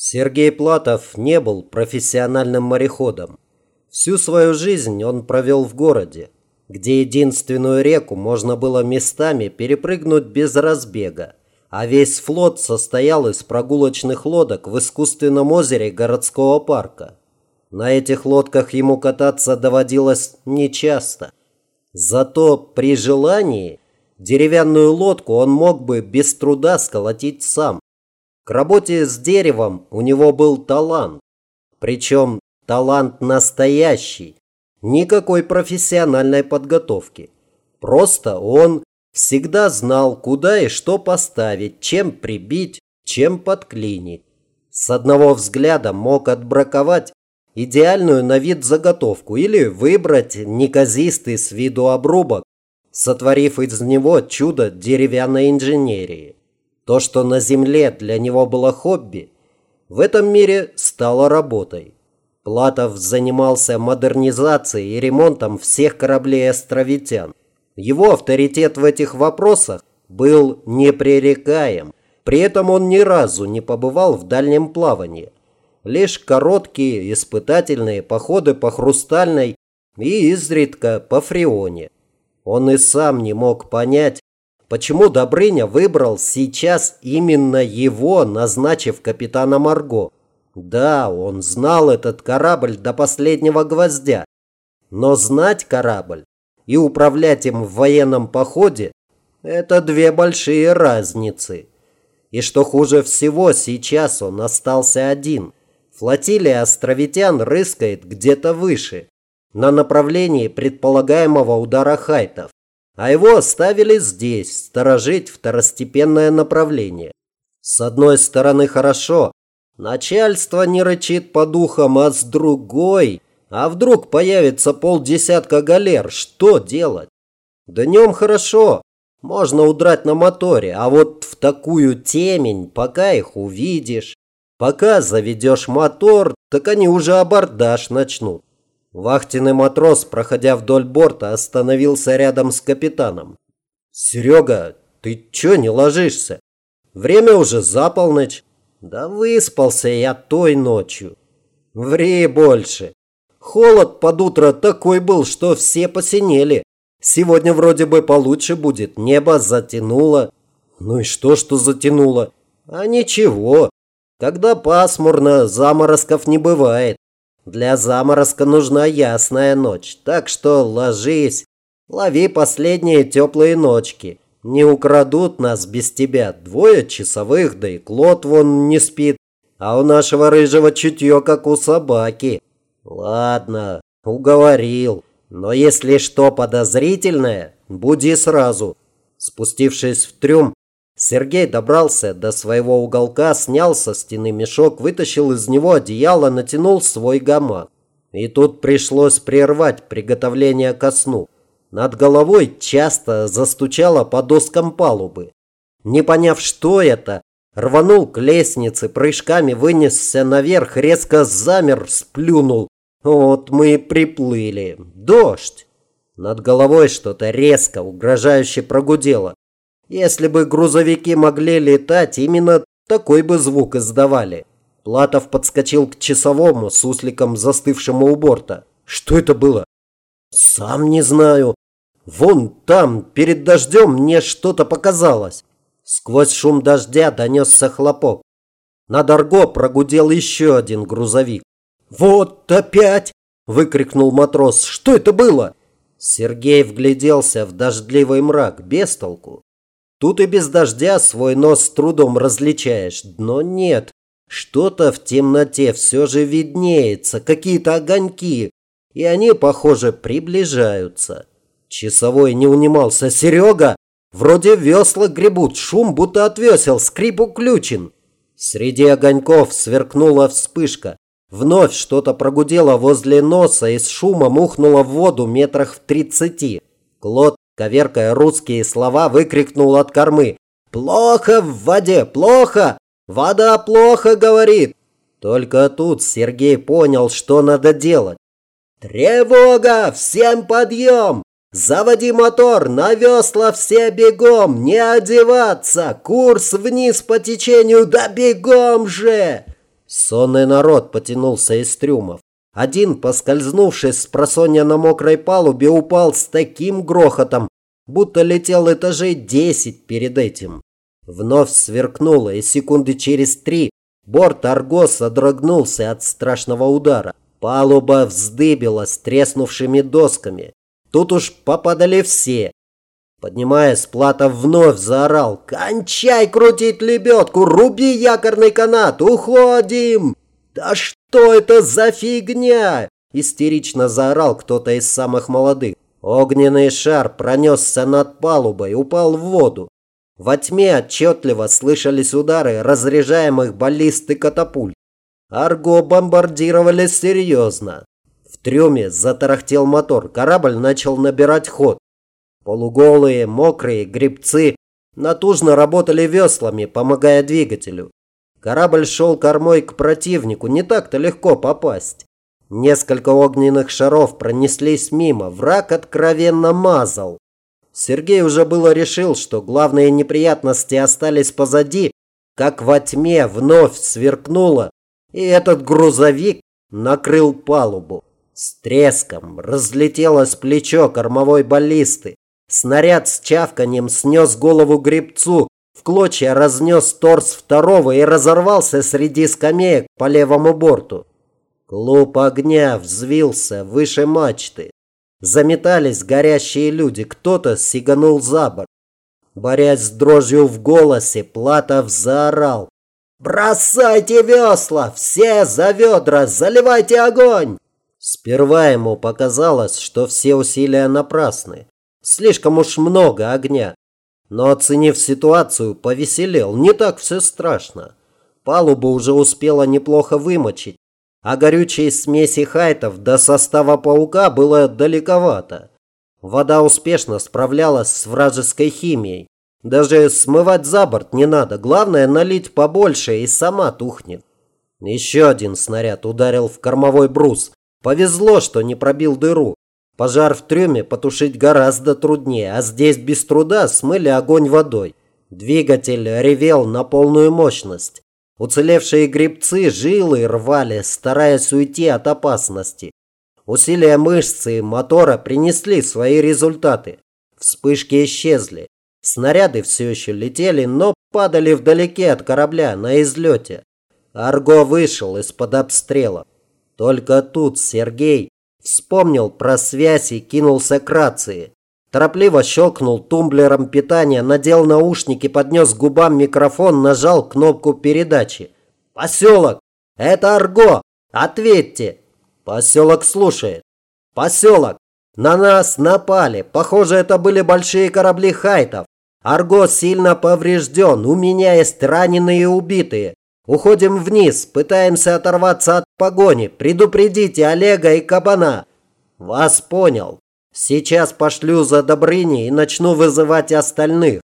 Сергей Платов не был профессиональным мореходом. Всю свою жизнь он провел в городе, где единственную реку можно было местами перепрыгнуть без разбега, а весь флот состоял из прогулочных лодок в искусственном озере городского парка. На этих лодках ему кататься доводилось нечасто. Зато при желании деревянную лодку он мог бы без труда сколотить сам. К работе с деревом у него был талант. Причем талант настоящий. Никакой профессиональной подготовки. Просто он всегда знал, куда и что поставить, чем прибить, чем подклинить. С одного взгляда мог отбраковать идеальную на вид заготовку или выбрать неказистый с виду обрубок, сотворив из него чудо деревянной инженерии. То, что на Земле для него было хобби, в этом мире стало работой. Платов занимался модернизацией и ремонтом всех кораблей островитян. Его авторитет в этих вопросах был непререкаем. При этом он ни разу не побывал в дальнем плавании. Лишь короткие испытательные походы по Хрустальной и изредка по Фреоне. Он и сам не мог понять, Почему Добрыня выбрал сейчас именно его, назначив капитана Марго? Да, он знал этот корабль до последнего гвоздя. Но знать корабль и управлять им в военном походе – это две большие разницы. И что хуже всего, сейчас он остался один. Флотилия островитян рыскает где-то выше, на направлении предполагаемого удара хайтов а его оставили здесь, сторожить второстепенное направление. С одной стороны хорошо, начальство не рычит по духам, а с другой, а вдруг появится полдесятка галер, что делать? Днем хорошо, можно удрать на моторе, а вот в такую темень, пока их увидишь, пока заведешь мотор, так они уже абордаж начнут. Вахтенный матрос, проходя вдоль борта, остановился рядом с капитаном. «Серега, ты чё не ложишься? Время уже за полночь». «Да выспался я той ночью». «Ври больше. Холод под утро такой был, что все посинели. Сегодня вроде бы получше будет, небо затянуло». «Ну и что, что затянуло?» «А ничего. Когда пасмурно, заморозков не бывает. Для заморозка нужна ясная ночь, так что ложись, лови последние теплые ночки. Не украдут нас без тебя двое часовых, да и Клод вон не спит, а у нашего рыжего чутье, как у собаки. Ладно, уговорил, но если что подозрительное, буди сразу. Спустившись в трюм, Сергей добрался до своего уголка, снял со стены мешок, вытащил из него одеяло, натянул свой гамак. И тут пришлось прервать приготовление ко сну. Над головой часто застучало по доскам палубы. Не поняв, что это, рванул к лестнице, прыжками вынесся наверх, резко замер, сплюнул. Вот мы и приплыли. Дождь. Над головой что-то резко, угрожающе прогудело. Если бы грузовики могли летать, именно такой бы звук издавали. Платов подскочил к часовому с сусликом, застывшему у борта. Что это было? Сам не знаю. Вон там, перед дождем, мне что-то показалось. Сквозь шум дождя донесся хлопок. На Дарго прогудел еще один грузовик. «Вот опять!» – выкрикнул матрос. «Что это было?» Сергей вгляделся в дождливый мрак, без толку. Тут и без дождя свой нос с трудом различаешь, но нет. Что-то в темноте все же виднеется, какие-то огоньки, и они, похоже, приближаются. Часовой не унимался. «Серега! Вроде весла гребут, шум будто от весел, скрип уключен». Среди огоньков сверкнула вспышка. Вновь что-то прогудело возле носа и с шумом ухнуло в воду метрах в тридцати. Клод коверкая русские слова, выкрикнул от кормы. «Плохо в воде, плохо! Вода плохо, говорит!» Только тут Сергей понял, что надо делать. «Тревога! Всем подъем! Заводи мотор, на весла все бегом, не одеваться! Курс вниз по течению, да бегом же!» Сонный народ потянулся из трюмов. Один, поскользнувшись с просонья на мокрой палубе, упал с таким грохотом, будто летел этажей десять перед этим. Вновь сверкнуло, и секунды через три борт Арго содрогнулся от страшного удара. Палуба вздыбилась треснувшими досками. Тут уж попадали все. Поднимаясь, Платов вновь заорал. «Кончай крутить лебедку! Руби якорный канат! Уходим!» «Да что это за фигня?» Истерично заорал кто-то из самых молодых. Огненный шар пронесся над палубой, упал в воду. Во тьме отчетливо слышались удары разряжаемых баллист и катапульт. Арго бомбардировали серьезно. В трюме затарахтел мотор, корабль начал набирать ход. Полуголые, мокрые грибцы натужно работали веслами, помогая двигателю. Корабль шел кормой к противнику, не так-то легко попасть. Несколько огненных шаров пронеслись мимо, враг откровенно мазал. Сергей уже было решил, что главные неприятности остались позади, как во тьме вновь сверкнуло, и этот грузовик накрыл палубу. С треском разлетелось плечо кормовой баллисты. Снаряд с чавканием снес голову гребцу, в клочья разнес торс второго и разорвался среди скамеек по левому борту. Клуб огня взвился выше мачты. Заметались горящие люди, кто-то сиганул за борт. Борясь с дрожью в голосе, Платов заорал. «Бросайте весла! Все за ведра! Заливайте огонь!» Сперва ему показалось, что все усилия напрасны. Слишком уж много огня. Но оценив ситуацию, повеселел. Не так все страшно. Палубу уже успела неплохо вымочить а горючей смеси хайтов до состава паука было далековато. Вода успешно справлялась с вражеской химией. Даже смывать за борт не надо, главное налить побольше и сама тухнет. Еще один снаряд ударил в кормовой брус. Повезло, что не пробил дыру. Пожар в трюме потушить гораздо труднее, а здесь без труда смыли огонь водой. Двигатель ревел на полную мощность. Уцелевшие грибцы жилы рвали, стараясь уйти от опасности. Усилия мышцы и мотора принесли свои результаты. Вспышки исчезли. Снаряды все еще летели, но падали вдалеке от корабля на излете. Арго вышел из-под обстрела. Только тут Сергей вспомнил про связь и кинулся к рации. Торопливо щелкнул тумблером питания, надел наушники, поднес к губам микрофон, нажал кнопку передачи. «Поселок! Это Арго! Ответьте!» Поселок слушает. «Поселок! На нас напали! Похоже, это были большие корабли хайтов. Арго сильно поврежден, у меня есть раненые и убитые. Уходим вниз, пытаемся оторваться от погони. Предупредите Олега и Кабана». «Вас понял. Сейчас пошлю за Добрыней и начну вызывать остальных.